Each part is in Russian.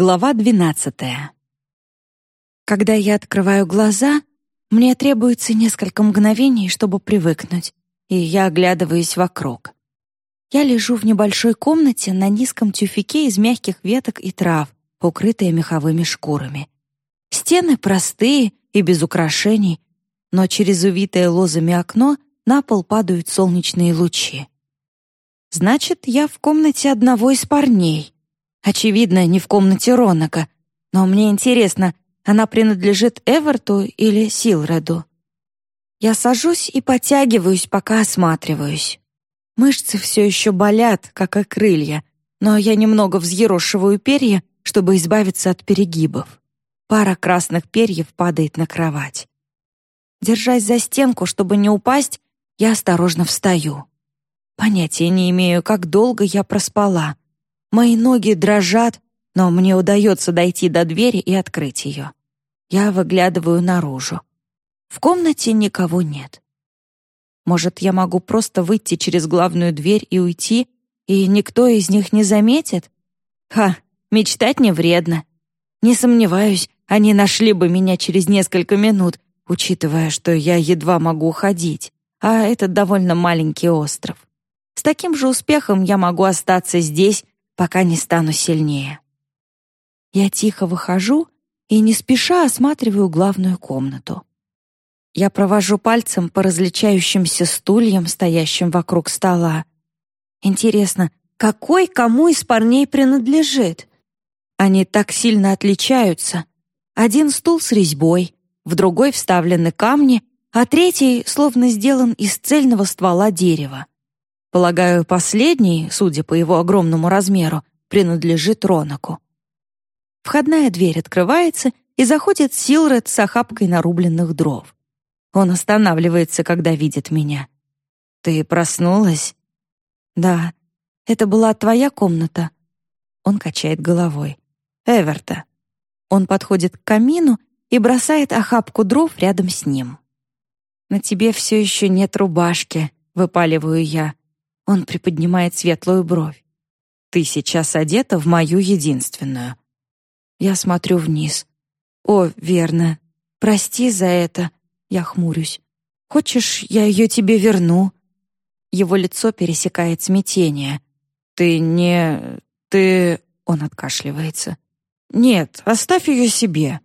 Глава 12. Когда я открываю глаза, мне требуется несколько мгновений, чтобы привыкнуть, и я оглядываюсь вокруг. Я лежу в небольшой комнате на низком тюфике из мягких веток и трав, укрытая меховыми шкурами. Стены простые и без украшений, но через увитое лозами окно на пол падают солнечные лучи. Значит, я в комнате одного из парней — Очевидно, не в комнате Ронака. Но мне интересно, она принадлежит Эверту или Силреду? Я сажусь и потягиваюсь, пока осматриваюсь. Мышцы все еще болят, как и крылья, но я немного взъерошиваю перья, чтобы избавиться от перегибов. Пара красных перьев падает на кровать. Держась за стенку, чтобы не упасть, я осторожно встаю. Понятия не имею, как долго я проспала — Мои ноги дрожат, но мне удается дойти до двери и открыть ее. Я выглядываю наружу. В комнате никого нет. Может, я могу просто выйти через главную дверь и уйти, и никто из них не заметит? Ха, мечтать не вредно. Не сомневаюсь, они нашли бы меня через несколько минут, учитывая, что я едва могу ходить, а это довольно маленький остров. С таким же успехом я могу остаться здесь пока не стану сильнее. Я тихо выхожу и не спеша осматриваю главную комнату. Я провожу пальцем по различающимся стульям, стоящим вокруг стола. Интересно, какой кому из парней принадлежит? Они так сильно отличаются. Один стул с резьбой, в другой вставлены камни, а третий словно сделан из цельного ствола дерева. Полагаю, последний, судя по его огромному размеру, принадлежит Ронаку. Входная дверь открывается, и заходит Силред с охапкой нарубленных дров. Он останавливается, когда видит меня. «Ты проснулась?» «Да. Это была твоя комната?» Он качает головой. «Эверта». Он подходит к камину и бросает охапку дров рядом с ним. «На тебе все еще нет рубашки», — выпаливаю я. Он приподнимает светлую бровь. «Ты сейчас одета в мою единственную». Я смотрю вниз. «О, верно. Прости за это». Я хмурюсь. «Хочешь, я ее тебе верну?» Его лицо пересекает смятение. «Ты не... ты...» Он откашливается. «Нет, оставь ее себе».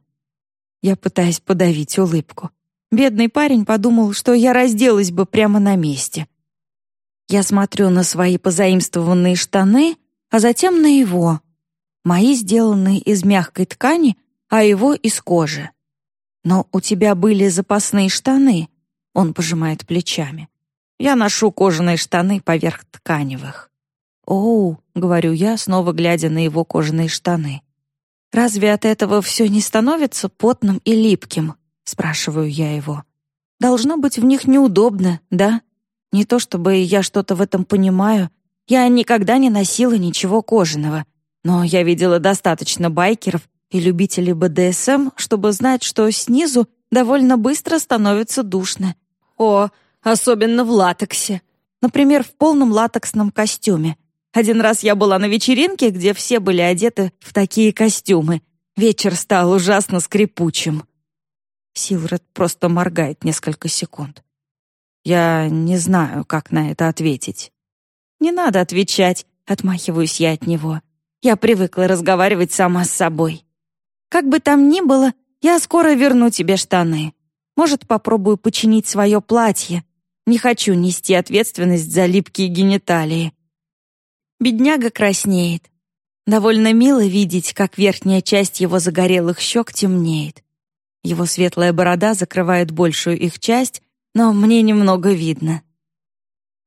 Я пытаюсь подавить улыбку. Бедный парень подумал, что я разделась бы прямо на месте. Я смотрю на свои позаимствованные штаны, а затем на его. Мои сделаны из мягкой ткани, а его из кожи. Но у тебя были запасные штаны. Он пожимает плечами. Я ношу кожаные штаны поверх тканевых. «Оу», — говорю я, снова глядя на его кожаные штаны. «Разве от этого все не становится потным и липким?» — спрашиваю я его. «Должно быть в них неудобно, да?» Не то чтобы я что-то в этом понимаю, я никогда не носила ничего кожаного, но я видела достаточно байкеров и любителей БДСМ, чтобы знать, что снизу довольно быстро становится душно. О, особенно в латексе. Например, в полном латексном костюме. Один раз я была на вечеринке, где все были одеты в такие костюмы. Вечер стал ужасно скрипучим. Силред просто моргает несколько секунд. Я не знаю, как на это ответить. Не надо отвечать, отмахиваюсь я от него. Я привыкла разговаривать сама с собой. Как бы там ни было, я скоро верну тебе штаны. Может, попробую починить свое платье. Не хочу нести ответственность за липкие гениталии. Бедняга краснеет. Довольно мило видеть, как верхняя часть его загорелых щек темнеет. Его светлая борода закрывает большую их часть, но мне немного видно.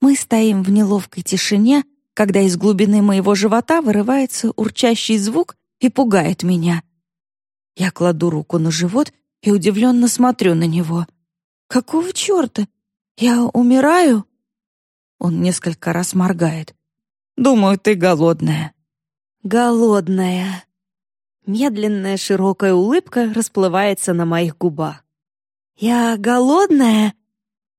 Мы стоим в неловкой тишине, когда из глубины моего живота вырывается урчащий звук и пугает меня. Я кладу руку на живот и удивленно смотрю на него. «Какого черта? Я умираю?» Он несколько раз моргает. «Думаю, ты голодная». «Голодная». Медленная широкая улыбка расплывается на моих губах. «Я голодная?»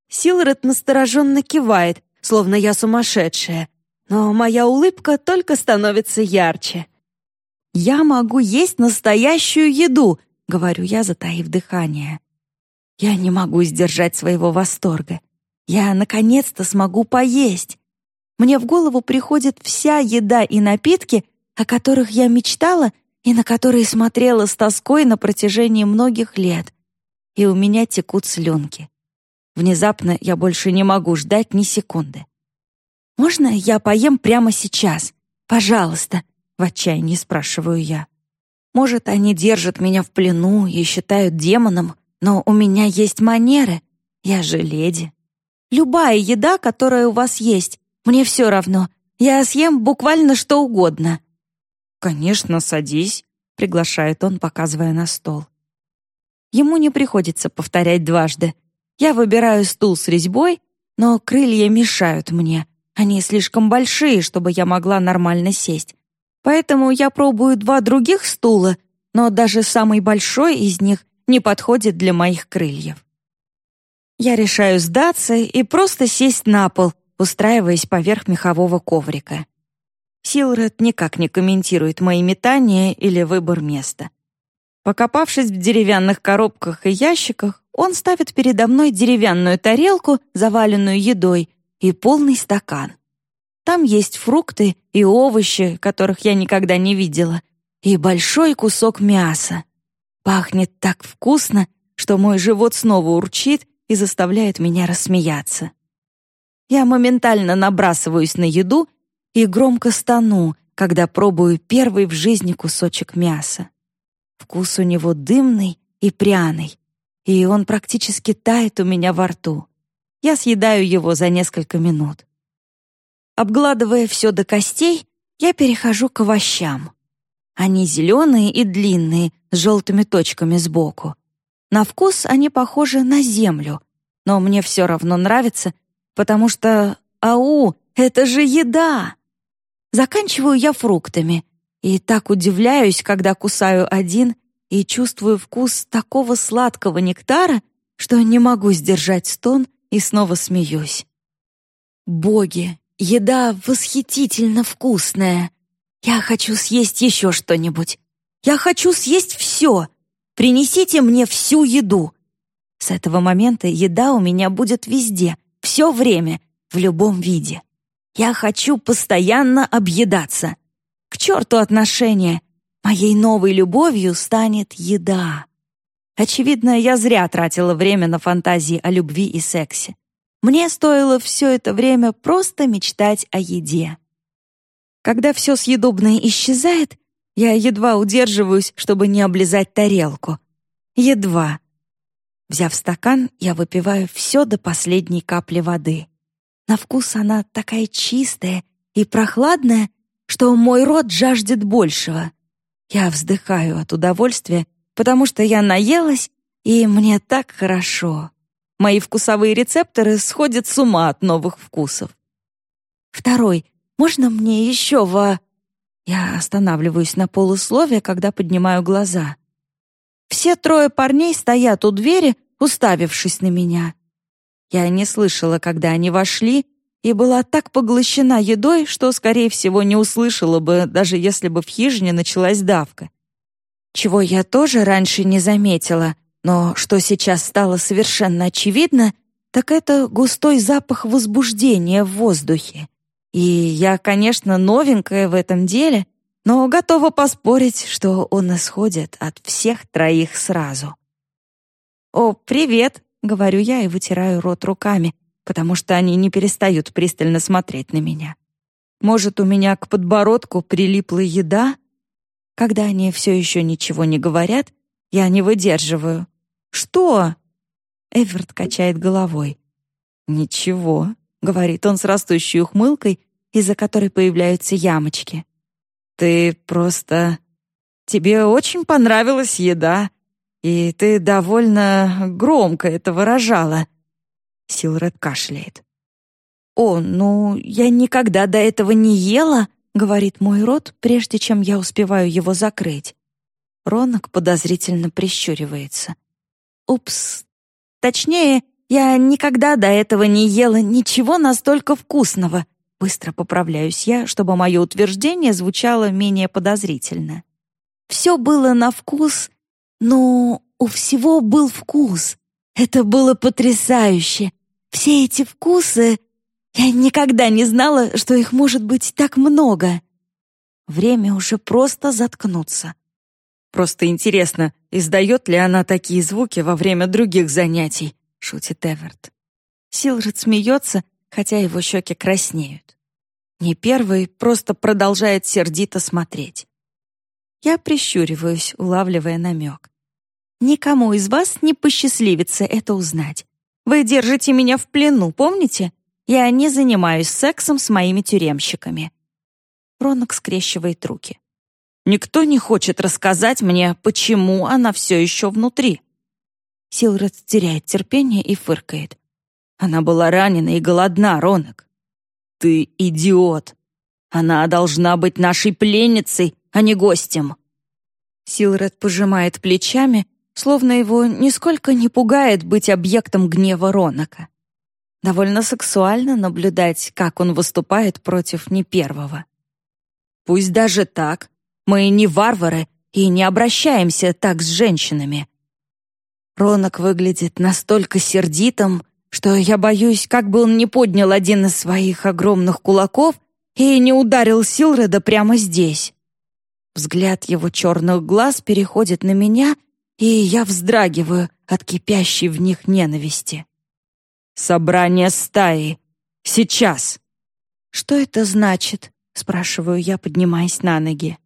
Силред настороженно кивает, словно я сумасшедшая, но моя улыбка только становится ярче. «Я могу есть настоящую еду», — говорю я, затаив дыхание. Я не могу сдержать своего восторга. Я наконец-то смогу поесть. Мне в голову приходит вся еда и напитки, о которых я мечтала и на которые смотрела с тоской на протяжении многих лет. И у меня текут слюнки. Внезапно я больше не могу ждать ни секунды. «Можно я поем прямо сейчас? Пожалуйста», — в отчаянии спрашиваю я. Может, они держат меня в плену и считают демоном, но у меня есть манеры. Я же леди. Любая еда, которая у вас есть, мне все равно. Я съем буквально что угодно». «Конечно, садись», — приглашает он, показывая на стол. Ему не приходится повторять дважды. Я выбираю стул с резьбой, но крылья мешают мне. Они слишком большие, чтобы я могла нормально сесть. Поэтому я пробую два других стула, но даже самый большой из них не подходит для моих крыльев. Я решаю сдаться и просто сесть на пол, устраиваясь поверх мехового коврика. Силред никак не комментирует мои метания или выбор места. Покопавшись в деревянных коробках и ящиках, он ставит передо мной деревянную тарелку, заваленную едой, и полный стакан. Там есть фрукты и овощи, которых я никогда не видела, и большой кусок мяса. Пахнет так вкусно, что мой живот снова урчит и заставляет меня рассмеяться. Я моментально набрасываюсь на еду и громко стану, когда пробую первый в жизни кусочек мяса. Вкус у него дымный и пряный, и он практически тает у меня во рту. Я съедаю его за несколько минут. Обгладывая все до костей, я перехожу к овощам. Они зеленые и длинные, с желтыми точками сбоку. На вкус они похожи на землю, но мне все равно нравится, потому что, ау, это же еда! Заканчиваю я фруктами и так удивляюсь, когда кусаю один и чувствую вкус такого сладкого нектара, что не могу сдержать стон и снова смеюсь. Боги, еда восхитительно вкусная. Я хочу съесть еще что-нибудь. Я хочу съесть все. Принесите мне всю еду. С этого момента еда у меня будет везде, все время, в любом виде. Я хочу постоянно объедаться. К черту отношения. Моей новой любовью станет еда. Очевидно, я зря тратила время на фантазии о любви и сексе. Мне стоило все это время просто мечтать о еде. Когда все съедобное исчезает, я едва удерживаюсь, чтобы не облизать тарелку. Едва. Взяв стакан, я выпиваю все до последней капли воды. На вкус она такая чистая и прохладная, что мой рот жаждет большего. Я вздыхаю от удовольствия, потому что я наелась, и мне так хорошо. Мои вкусовые рецепторы сходят с ума от новых вкусов. Второй можно мне еще во...» Я останавливаюсь на полусловие, когда поднимаю глаза. Все трое парней стоят у двери, уставившись на меня. Я не слышала, когда они вошли, и была так поглощена едой, что, скорее всего, не услышала бы, даже если бы в хижине началась давка. Чего я тоже раньше не заметила, но что сейчас стало совершенно очевидно, так это густой запах возбуждения в воздухе. И я, конечно, новенькая в этом деле, но готова поспорить, что он исходит от всех троих сразу. «О, привет!» — говорю я и вытираю рот руками, потому что они не перестают пристально смотреть на меня. Может, у меня к подбородку прилипла еда? Когда они все еще ничего не говорят, я не выдерживаю. «Что?» Эверт качает головой. «Ничего», — говорит он с растущей ухмылкой, из-за которой появляются ямочки. «Ты просто... Тебе очень понравилась еда, и ты довольно громко это выражала». Силред кашляет. «О, ну, я никогда до этого не ела», — говорит мой рот, прежде чем я успеваю его закрыть. Ронок подозрительно прищуривается. «Упс. Точнее, я никогда до этого не ела ничего настолько вкусного. Быстро поправляюсь я, чтобы мое утверждение звучало менее подозрительно. Все было на вкус, но у всего был вкус. Это было потрясающе. Все эти вкусы... Я никогда не знала, что их может быть так много. Время уже просто заткнуться. Просто интересно, издает ли она такие звуки во время других занятий, шутит Эверт. Силред смеется, хотя его щеки краснеют. Не первый, просто продолжает сердито смотреть. Я прищуриваюсь, улавливая намек. Никому из вас не посчастливится это узнать. Вы держите меня в плену, помните? Я не занимаюсь сексом с моими тюремщиками». Ронок скрещивает руки. «Никто не хочет рассказать мне, почему она все еще внутри». Силред теряет терпение и фыркает. «Она была ранена и голодна, Ронок». «Ты идиот! Она должна быть нашей пленницей, а не гостем!» Силред пожимает плечами словно его нисколько не пугает быть объектом гнева Ронака. Довольно сексуально наблюдать, как он выступает против не первого. Пусть даже так, мы не варвары и не обращаемся так с женщинами. Ронок выглядит настолько сердитым, что я боюсь, как бы он не поднял один из своих огромных кулаков и не ударил Силреда прямо здесь. Взгляд его черных глаз переходит на меня — и я вздрагиваю от кипящей в них ненависти. «Собрание стаи! Сейчас!» «Что это значит?» — спрашиваю я, поднимаясь на ноги.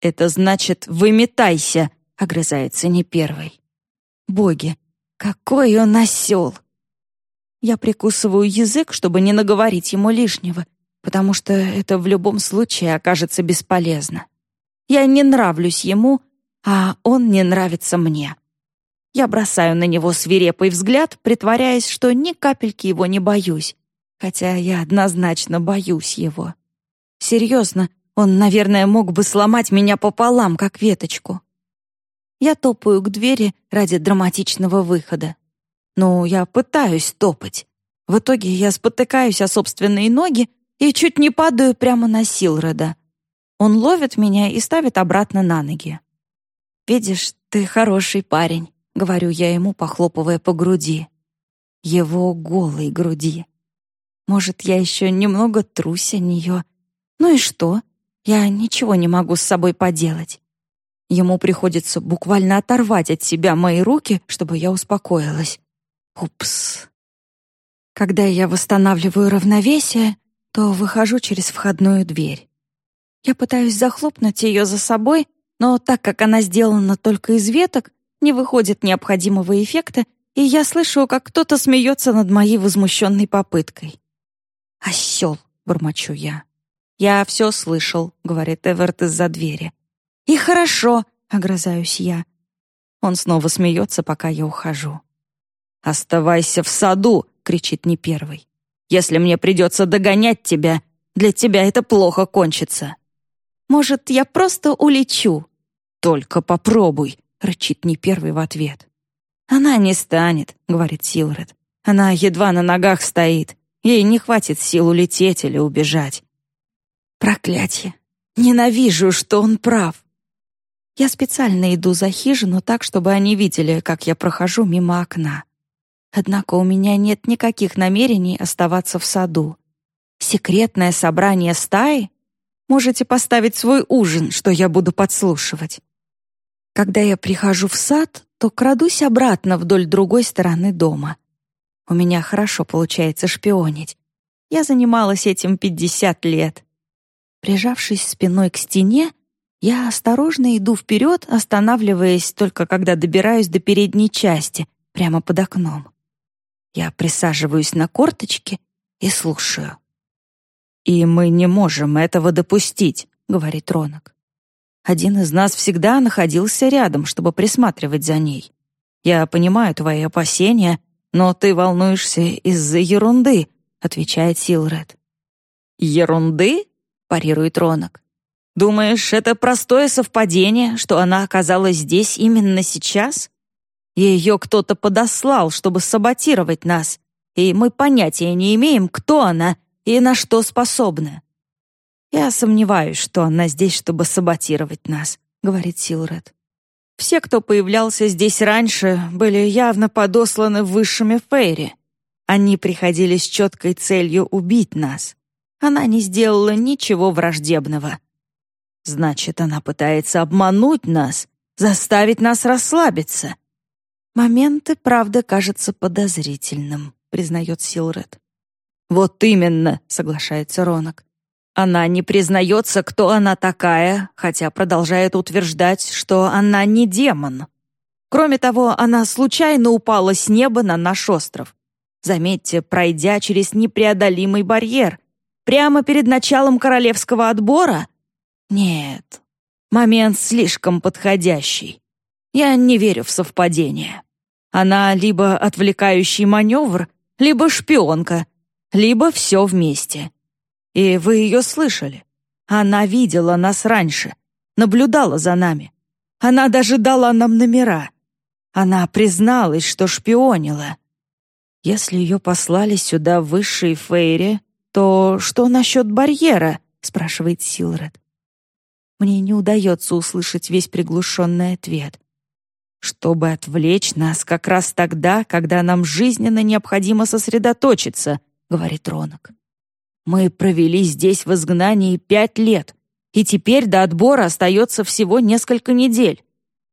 «Это значит, выметайся!» — огрызается не первый. «Боги, какой он осел!» Я прикусываю язык, чтобы не наговорить ему лишнего, потому что это в любом случае окажется бесполезно. Я не нравлюсь ему, а он не нравится мне. Я бросаю на него свирепый взгляд, притворяясь, что ни капельки его не боюсь, хотя я однозначно боюсь его. Серьезно, он, наверное, мог бы сломать меня пополам, как веточку. Я топаю к двери ради драматичного выхода. Ну, я пытаюсь топать. В итоге я спотыкаюсь о собственные ноги и чуть не падаю прямо на Силрода. Он ловит меня и ставит обратно на ноги. «Видишь, ты хороший парень», — говорю я ему, похлопывая по груди. Его голой груди. Может, я еще немного трусь о нее. Ну и что? Я ничего не могу с собой поделать. Ему приходится буквально оторвать от себя мои руки, чтобы я успокоилась. Упс. Когда я восстанавливаю равновесие, то выхожу через входную дверь. Я пытаюсь захлопнуть ее за собой, но так как она сделана только из веток, не выходит необходимого эффекта, и я слышу, как кто-то смеется над моей возмущенной попыткой. «Осел!» — бормочу я. «Я все слышал», — говорит Эверт из-за двери. «И хорошо», — огрызаюсь я. Он снова смеется, пока я ухожу. «Оставайся в саду!» — кричит не первый. «Если мне придется догонять тебя, для тебя это плохо кончится». Может, я просто улечу?» «Только попробуй», — рычит не первый в ответ. «Она не станет», — говорит Силред. «Она едва на ногах стоит. Ей не хватит сил улететь или убежать». «Проклятье! Ненавижу, что он прав!» Я специально иду за хижину так, чтобы они видели, как я прохожу мимо окна. Однако у меня нет никаких намерений оставаться в саду. Секретное собрание стаи? Можете поставить свой ужин, что я буду подслушивать. Когда я прихожу в сад, то крадусь обратно вдоль другой стороны дома. У меня хорошо получается шпионить. Я занималась этим 50 лет. Прижавшись спиной к стене, я осторожно иду вперед, останавливаясь только когда добираюсь до передней части, прямо под окном. Я присаживаюсь на корточки и слушаю. «И мы не можем этого допустить», — говорит Ронок. «Один из нас всегда находился рядом, чтобы присматривать за ней. Я понимаю твои опасения, но ты волнуешься из-за ерунды», — отвечает Силред. «Ерунды?» — парирует Ронок. «Думаешь, это простое совпадение, что она оказалась здесь именно сейчас? Ее кто-то подослал, чтобы саботировать нас, и мы понятия не имеем, кто она и на что способна. Я сомневаюсь, что она здесь, чтобы саботировать нас, говорит Силред. «Все, кто появлялся здесь раньше, были явно подосланы высшими Фейри. Они приходили с четкой целью убить нас. Она не сделала ничего враждебного. Значит, она пытается обмануть нас, заставить нас расслабиться. Моменты, правда, кажется подозрительным, признает Силред. Вот именно, соглашается Ронок. Она не признается, кто она такая, хотя продолжает утверждать, что она не демон. Кроме того, она случайно упала с неба на наш остров. Заметьте, пройдя через непреодолимый барьер, прямо перед началом королевского отбора? Нет, момент слишком подходящий. Я не верю в совпадение. Она либо отвлекающий маневр, либо шпионка, либо все вместе. И вы ее слышали. Она видела нас раньше, наблюдала за нами. Она даже дала нам номера. Она призналась, что шпионила. Если ее послали сюда высшие Фейри, то что насчет барьера? спрашивает Силред. Мне не удается услышать весь приглушенный ответ. Чтобы отвлечь нас как раз тогда, когда нам жизненно необходимо сосредоточиться, говорит Ронок. Мы провели здесь в изгнании пять лет, и теперь до отбора остается всего несколько недель.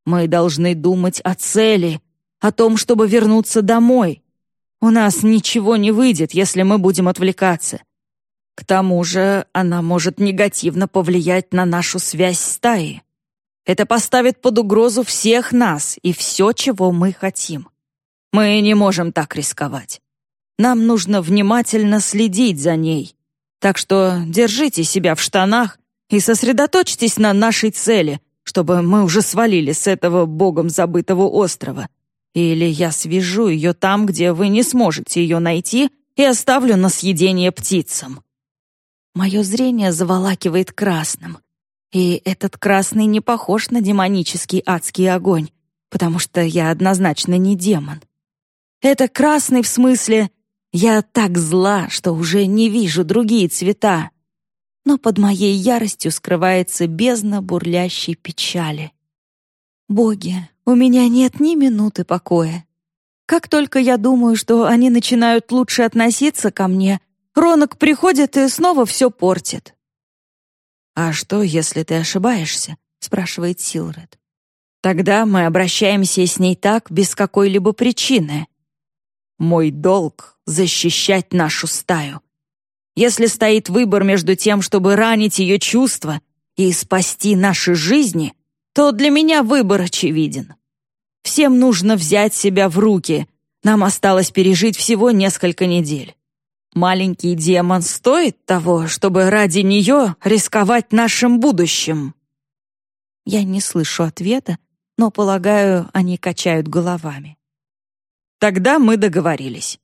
Мы должны думать о цели, о том, чтобы вернуться домой, у нас ничего не выйдет, если мы будем отвлекаться. К тому же она может негативно повлиять на нашу связь стаи. Это поставит под угрозу всех нас и все, чего мы хотим. Мы не можем так рисковать. Нам нужно внимательно следить за ней. Так что держите себя в штанах и сосредоточьтесь на нашей цели, чтобы мы уже свалили с этого богом забытого острова — или я свяжу ее там, где вы не сможете ее найти, и оставлю на съедение птицам. Мое зрение заволакивает красным. И этот красный не похож на демонический адский огонь, потому что я однозначно не демон. Это красный в смысле «я так зла, что уже не вижу другие цвета». Но под моей яростью скрывается бездна бурлящей печали. Боги, у меня нет ни минуты покоя. Как только я думаю, что они начинают лучше относиться ко мне, Ронок приходит и снова все портит. «А что, если ты ошибаешься?» — спрашивает Силред. «Тогда мы обращаемся с ней так, без какой-либо причины. Мой долг — защищать нашу стаю. Если стоит выбор между тем, чтобы ранить ее чувства и спасти наши жизни, то для меня выбор очевиден. Всем нужно взять себя в руки. Нам осталось пережить всего несколько недель. Маленький демон стоит того, чтобы ради нее рисковать нашим будущим?» Я не слышу ответа, но, полагаю, они качают головами. «Тогда мы договорились.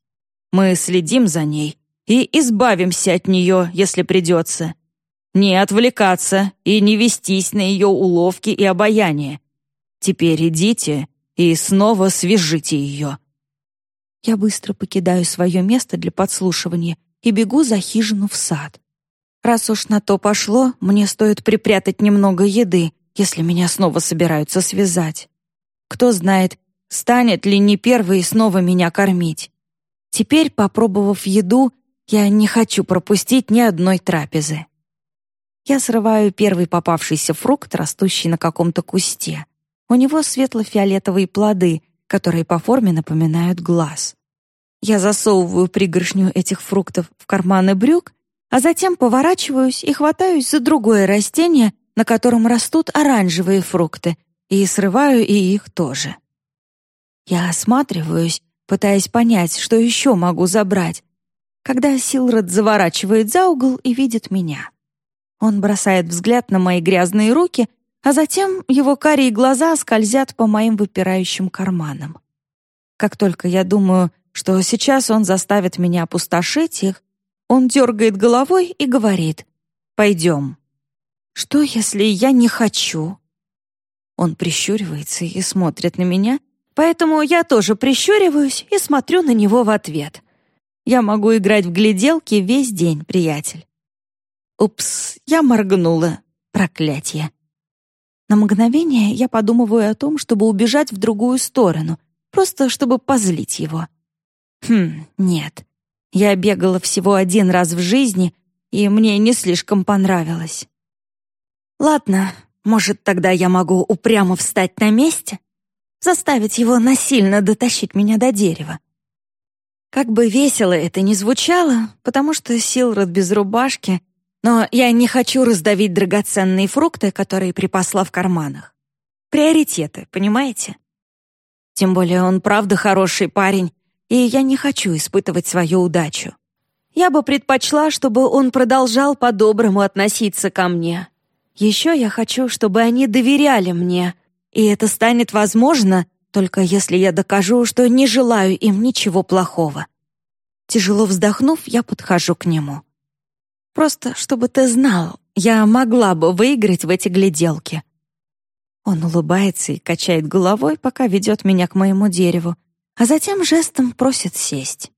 Мы следим за ней и избавимся от нее, если придется. Не отвлекаться и не вестись на ее уловки и обаяние. Теперь идите и снова свяжите ее». Я быстро покидаю свое место для подслушивания и бегу за хижину в сад. Раз уж на то пошло, мне стоит припрятать немного еды, если меня снова собираются связать. Кто знает, станет ли не первый снова меня кормить. Теперь, попробовав еду, я не хочу пропустить ни одной трапезы. Я срываю первый попавшийся фрукт, растущий на каком-то кусте. У него светло-фиолетовые плоды, которые по форме напоминают глаз. Я засовываю пригоршню этих фруктов в карманы брюк, а затем поворачиваюсь и хватаюсь за другое растение, на котором растут оранжевые фрукты, и срываю и их тоже. Я осматриваюсь, пытаясь понять, что еще могу забрать, когда Силред заворачивает за угол и видит меня. Он бросает взгляд на мои грязные руки а затем его карие глаза скользят по моим выпирающим карманам. Как только я думаю, что сейчас он заставит меня опустошить их, он дергает головой и говорит «Пойдем». «Что, если я не хочу?» Он прищуривается и смотрит на меня, поэтому я тоже прищуриваюсь и смотрю на него в ответ. Я могу играть в гляделки весь день, приятель. Упс, я моргнула. Проклятье. На мгновение я подумываю о том, чтобы убежать в другую сторону, просто чтобы позлить его. Хм, нет. Я бегала всего один раз в жизни, и мне не слишком понравилось. Ладно, может, тогда я могу упрямо встать на месте? Заставить его насильно дотащить меня до дерева. Как бы весело это ни звучало, потому что Силред без рубашки, но я не хочу раздавить драгоценные фрукты, которые припасла в карманах. Приоритеты, понимаете? Тем более он правда хороший парень, и я не хочу испытывать свою удачу. Я бы предпочла, чтобы он продолжал по-доброму относиться ко мне. Еще я хочу, чтобы они доверяли мне, и это станет возможно, только если я докажу, что не желаю им ничего плохого. Тяжело вздохнув, я подхожу к нему. Просто чтобы ты знал, я могла бы выиграть в эти гляделки. Он улыбается и качает головой, пока ведет меня к моему дереву, а затем жестом просит сесть.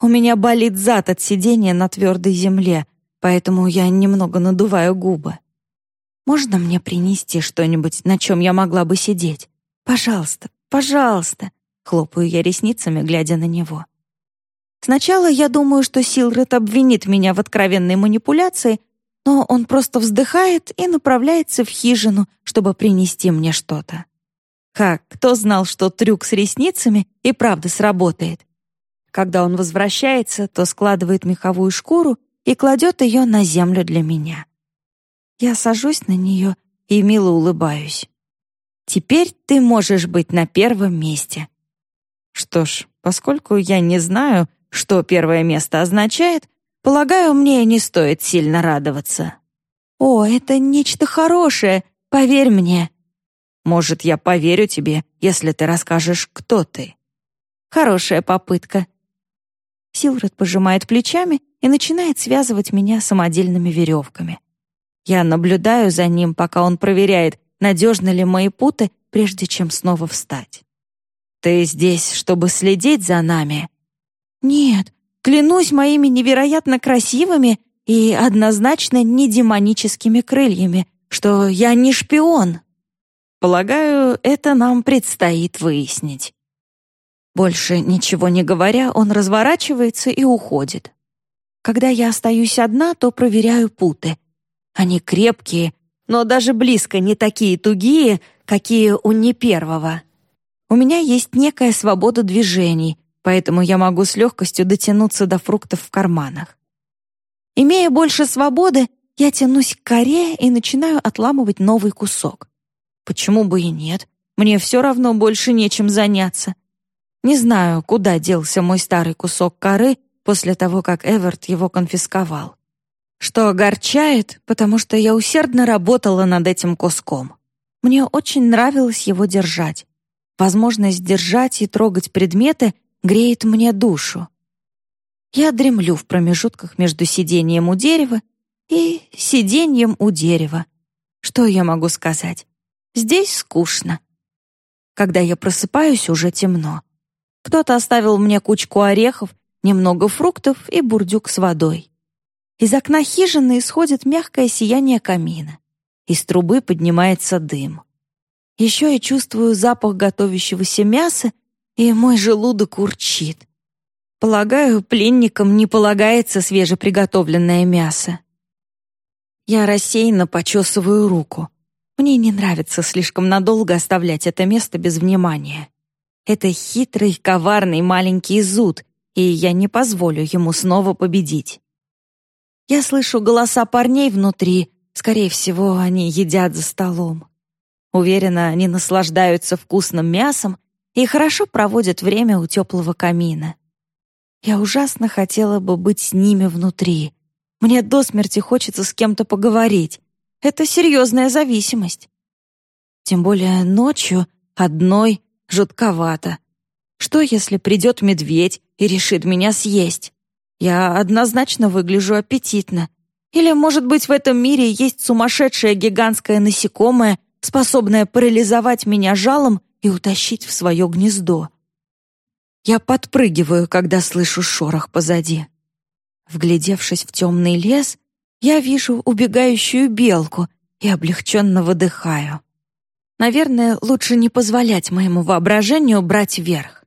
У меня болит зад от сидения на твердой земле, поэтому я немного надуваю губы. Можно мне принести что-нибудь, на чем я могла бы сидеть? Пожалуйста, пожалуйста!» Хлопаю я ресницами, глядя на него. Сначала я думаю, что Силред обвинит меня в откровенной манипуляции, но он просто вздыхает и направляется в хижину, чтобы принести мне что-то. Как, кто знал, что трюк с ресницами и правда сработает? Когда он возвращается, то складывает меховую шкуру и кладет ее на землю для меня. Я сажусь на нее и мило улыбаюсь. Теперь ты можешь быть на первом месте. Что ж, поскольку я не знаю, что первое место означает, полагаю, мне не стоит сильно радоваться. О, это нечто хорошее, поверь мне. Может, я поверю тебе, если ты расскажешь, кто ты. Хорошая попытка. Силред пожимает плечами и начинает связывать меня самодельными веревками. Я наблюдаю за ним, пока он проверяет, надежны ли мои путы, прежде чем снова встать. «Ты здесь, чтобы следить за нами?» «Нет, клянусь моими невероятно красивыми и однозначно не демоническими крыльями, что я не шпион. Полагаю, это нам предстоит выяснить». Больше ничего не говоря, он разворачивается и уходит. Когда я остаюсь одна, то проверяю путы — они крепкие, но даже близко не такие тугие, какие у не первого. У меня есть некая свобода движений, поэтому я могу с легкостью дотянуться до фруктов в карманах. Имея больше свободы, я тянусь к коре и начинаю отламывать новый кусок. Почему бы и нет? Мне все равно больше нечем заняться. Не знаю, куда делся мой старый кусок коры после того, как Эверт его конфисковал что огорчает, потому что я усердно работала над этим куском. Мне очень нравилось его держать. Возможность держать и трогать предметы греет мне душу. Я дремлю в промежутках между сидением у дерева и сидением у дерева. Что я могу сказать? Здесь скучно. Когда я просыпаюсь, уже темно. Кто-то оставил мне кучку орехов, немного фруктов и бурдюк с водой. Из окна хижины исходит мягкое сияние камина. Из трубы поднимается дым. Еще я чувствую запах готовящегося мяса, и мой желудок урчит. Полагаю, пленникам не полагается свежеприготовленное мясо. Я рассеянно почесываю руку. Мне не нравится слишком надолго оставлять это место без внимания. Это хитрый, коварный маленький зуд, и я не позволю ему снова победить. Я слышу голоса парней внутри. Скорее всего, они едят за столом. Уверена, они наслаждаются вкусным мясом и хорошо проводят время у теплого камина. Я ужасно хотела бы быть с ними внутри. Мне до смерти хочется с кем-то поговорить. Это серьезная зависимость. Тем более ночью, одной, жутковато. Что, если придет медведь и решит меня съесть? Я однозначно выгляжу аппетитно. Или, может быть, в этом мире есть сумасшедшее гигантское насекомое, способное парализовать меня жалом и утащить в свое гнездо. Я подпрыгиваю, когда слышу шорох позади. Вглядевшись в темный лес, я вижу убегающую белку и облегченно выдыхаю. Наверное, лучше не позволять моему воображению брать верх.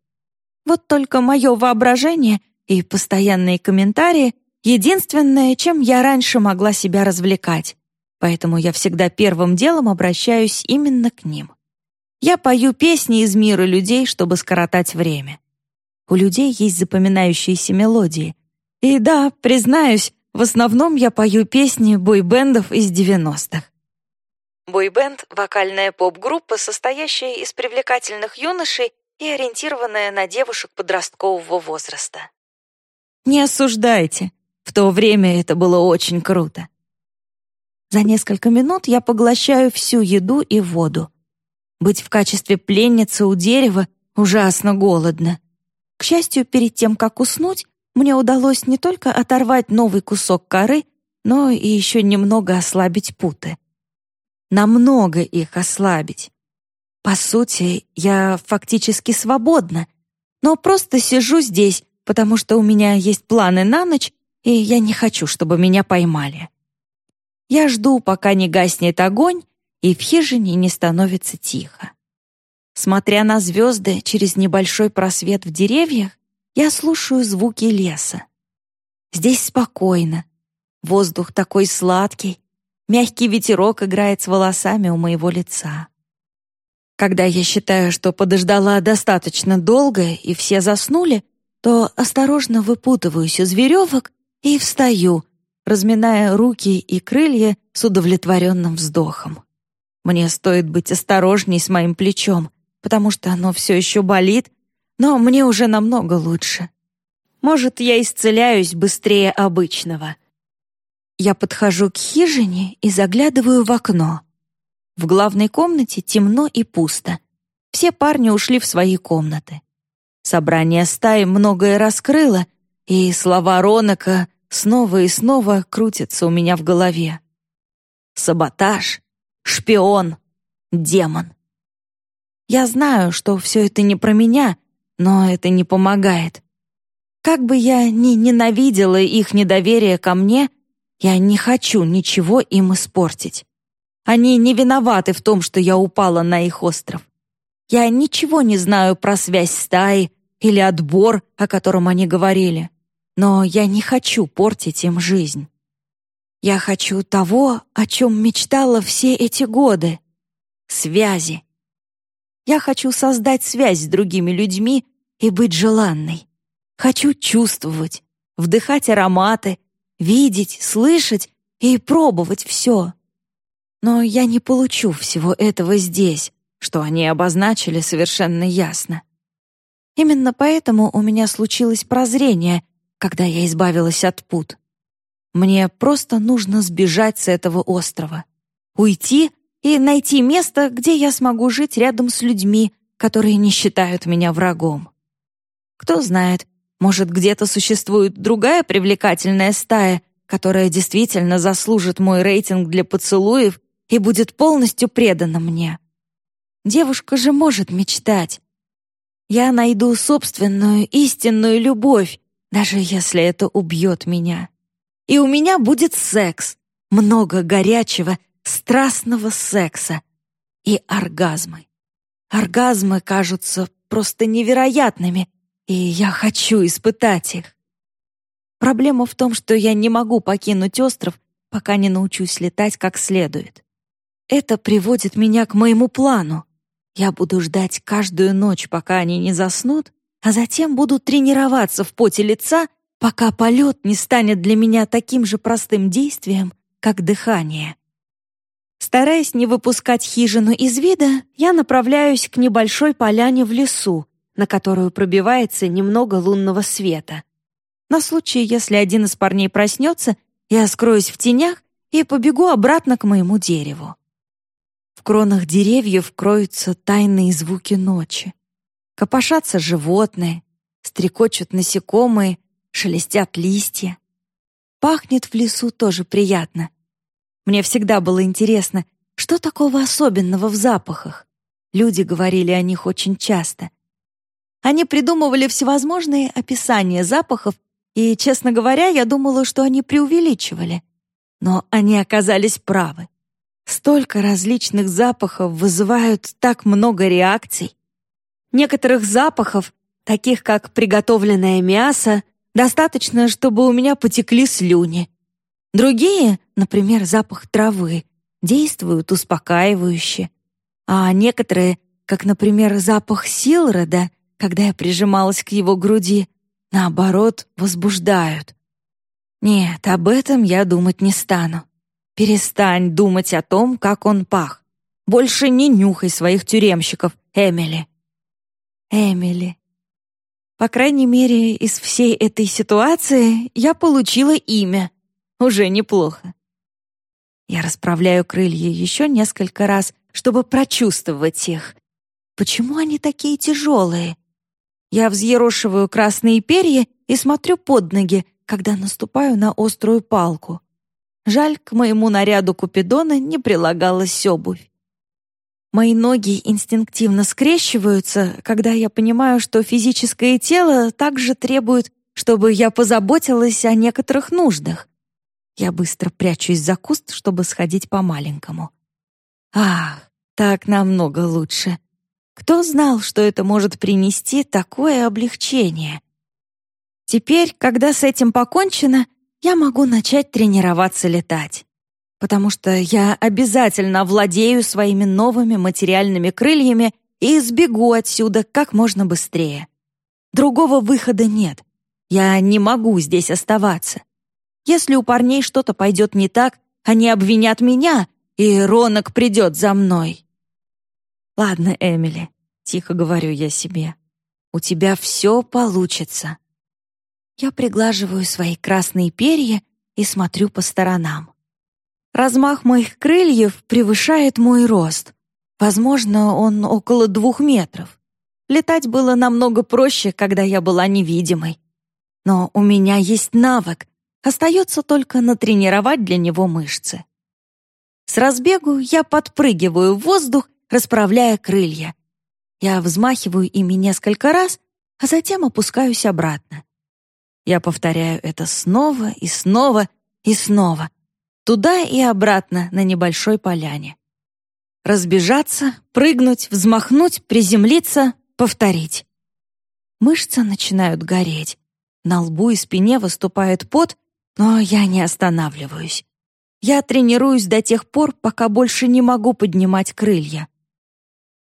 Вот только мое воображение и постоянные комментарии — единственное, чем я раньше могла себя развлекать, поэтому я всегда первым делом обращаюсь именно к ним. Я пою песни из мира людей, чтобы скоротать время. У людей есть запоминающиеся мелодии. И да, признаюсь, в основном я пою песни бойбендов из 90-х. Бойбенд — вокальная поп-группа, состоящая из привлекательных юношей и ориентированная на девушек подросткового возраста. Не осуждайте. В то время это было очень круто. За несколько минут я поглощаю всю еду и воду. Быть в качестве пленницы у дерева ужасно голодно. К счастью, перед тем, как уснуть, мне удалось не только оторвать новый кусок коры, но и еще немного ослабить путы. Намного их ослабить. По сути, я фактически свободна, но просто сижу здесь, потому что у меня есть планы на ночь, и я не хочу, чтобы меня поймали. Я жду, пока не гаснет огонь, и в хижине не становится тихо. Смотря на звезды через небольшой просвет в деревьях, я слушаю звуки леса. Здесь спокойно. Воздух такой сладкий. Мягкий ветерок играет с волосами у моего лица. Когда я считаю, что подождала достаточно долго и все заснули, то осторожно выпутываюсь из веревок и встаю, разминая руки и крылья с удовлетворенным вздохом. Мне стоит быть осторожней с моим плечом, потому что оно все еще болит, но мне уже намного лучше. Может, я исцеляюсь быстрее обычного. Я подхожу к хижине и заглядываю в окно. В главной комнате темно и пусто. Все парни ушли в свои комнаты. Собрание стаи многое раскрыло, и слова Ронака снова и снова крутятся у меня в голове. Саботаж, шпион, демон. Я знаю, что все это не про меня, но это не помогает. Как бы я ни ненавидела их недоверие ко мне, я не хочу ничего им испортить. Они не виноваты в том, что я упала на их остров. Я ничего не знаю про связь стаи или отбор, о котором они говорили, но я не хочу портить им жизнь. Я хочу того, о чем мечтала все эти годы — связи. Я хочу создать связь с другими людьми и быть желанной. Хочу чувствовать, вдыхать ароматы, видеть, слышать и пробовать все. Но я не получу всего этого здесь, что они обозначили совершенно ясно. Именно поэтому у меня случилось прозрение, когда я избавилась от пут. Мне просто нужно сбежать с этого острова, уйти и найти место, где я смогу жить рядом с людьми, которые не считают меня врагом. Кто знает, может, где-то существует другая привлекательная стая, которая действительно заслужит мой рейтинг для поцелуев и будет полностью предана мне. Девушка же может мечтать. Я найду собственную истинную любовь, даже если это убьет меня. И у меня будет секс, много горячего, страстного секса и оргазмы. Оргазмы кажутся просто невероятными, и я хочу испытать их. Проблема в том, что я не могу покинуть остров, пока не научусь летать как следует. Это приводит меня к моему плану. Я буду ждать каждую ночь, пока они не заснут, а затем буду тренироваться в поте лица, пока полет не станет для меня таким же простым действием, как дыхание. Стараясь не выпускать хижину из вида, я направляюсь к небольшой поляне в лесу, на которую пробивается немного лунного света. На случай, если один из парней проснется, я скроюсь в тенях и побегу обратно к моему дереву. В кронах деревьев кроются тайные звуки ночи. Копошатся животные, стрекочут насекомые, шелестят листья. Пахнет в лесу тоже приятно. Мне всегда было интересно, что такого особенного в запахах. Люди говорили о них очень часто. Они придумывали всевозможные описания запахов, и, честно говоря, я думала, что они преувеличивали. Но они оказались правы. Столько различных запахов вызывают так много реакций. Некоторых запахов, таких как приготовленное мясо, достаточно, чтобы у меня потекли слюни. Другие, например, запах травы, действуют успокаивающе. А некоторые, как, например, запах Силрода, когда я прижималась к его груди, наоборот, возбуждают. Нет, об этом я думать не стану. Перестань думать о том, как он пах. Больше не нюхай своих тюремщиков, Эмили. Эмили. По крайней мере, из всей этой ситуации я получила имя. Уже неплохо. Я расправляю крылья еще несколько раз, чтобы прочувствовать их. Почему они такие тяжелые? Я взъерошиваю красные перья и смотрю под ноги, когда наступаю на острую палку. Жаль, к моему наряду Купидона не прилагалась обувь. Мои ноги инстинктивно скрещиваются, когда я понимаю, что физическое тело также требует, чтобы я позаботилась о некоторых нуждах. Я быстро прячусь за куст, чтобы сходить по-маленькому. Ах, так намного лучше. Кто знал, что это может принести такое облегчение? Теперь, когда с этим покончено, я могу начать тренироваться летать. Потому что я обязательно владею своими новыми материальными крыльями и сбегу отсюда как можно быстрее. Другого выхода нет. Я не могу здесь оставаться. Если у парней что-то пойдет не так, они обвинят меня, и Ронок придет за мной. «Ладно, Эмили», — тихо говорю я себе, — «у тебя все получится». Я приглаживаю свои красные перья и смотрю по сторонам. Размах моих крыльев превышает мой рост. Возможно, он около двух метров. Летать было намного проще, когда я была невидимой. Но у меня есть навык. Остается только натренировать для него мышцы. С разбегу я подпрыгиваю в воздух расправляя крылья. Я взмахиваю ими несколько раз, а затем опускаюсь обратно. Я повторяю это снова и снова и снова, туда и обратно на небольшой поляне. Разбежаться, прыгнуть, взмахнуть, приземлиться, повторить. Мышцы начинают гореть. На лбу и спине выступает пот, но я не останавливаюсь. Я тренируюсь до тех пор, пока больше не могу поднимать крылья.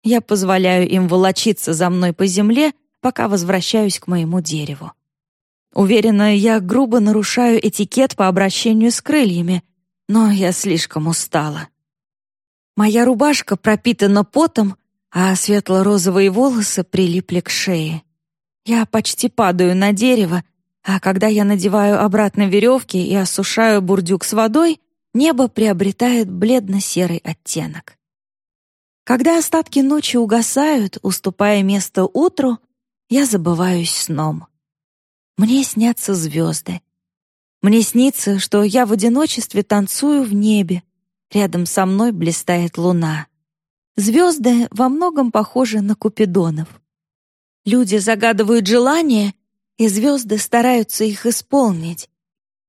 Я позволяю им волочиться за мной по земле, пока возвращаюсь к моему дереву. Уверена, я грубо нарушаю этикет по обращению с крыльями, но я слишком устала. Моя рубашка пропитана потом, а светло-розовые волосы прилипли к шее. Я почти падаю на дерево, а когда я надеваю обратно веревки и осушаю бурдюк с водой, небо приобретает бледно-серый оттенок. Когда остатки ночи угасают, уступая место утру, я забываюсь сном. Мне снятся звезды. Мне снится, что я в одиночестве танцую в небе. Рядом со мной блистает луна. Звезды во многом похожи на купидонов. Люди загадывают желания, и звезды стараются их исполнить.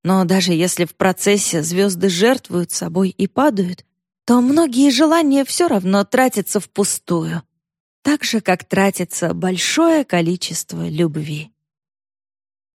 Но даже если в процессе звезды жертвуют собой и падают, то многие желания все равно тратятся впустую, так же, как тратится большое количество любви.